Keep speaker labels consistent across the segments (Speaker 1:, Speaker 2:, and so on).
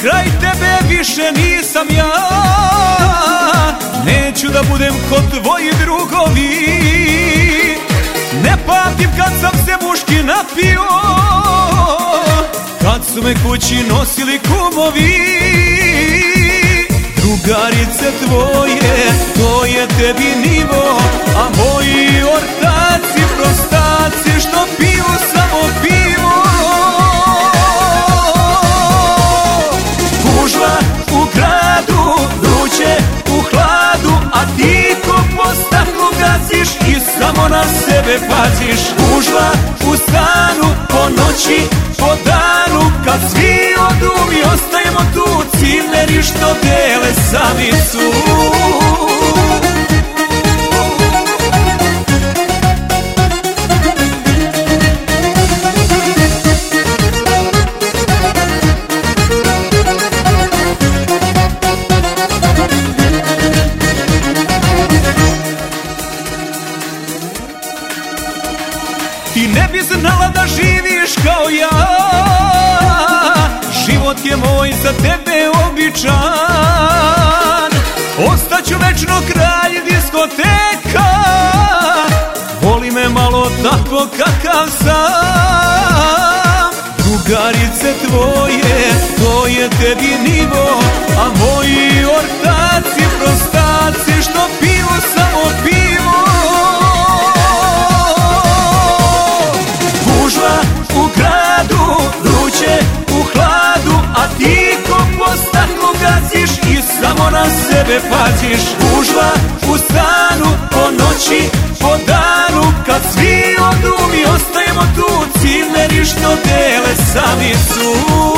Speaker 1: Kraj tebe više nisam ja. Neću da budem kod tvoji drugovi. Ne pamtim kad sam se muški napio. Kad su me kući nosili kumovi. Drugarice tvoje, samo na sebe paziš Gužva u stanu, po noći, po danu Kad svi odu mi ostajemo tu. Cileri što dele samicu Ti ne bi znala da živiš kao ja. Život je moj za tebe običan. Ostaću večno kralj diskoteka. Voli me malo tako kakav sam. Drugarice tvoje, to je tebi nivo A moji ortaci, prostaci sebe paziš Gužva u stanu, po noći, po danu Kad svi odu mi ostajemo tu Cimeri što dele samicu. Gužva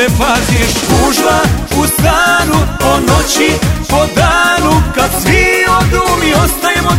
Speaker 1: sebe paziš. Gužva u stanu, po noći, po danu Kad svi odu mi ostajemo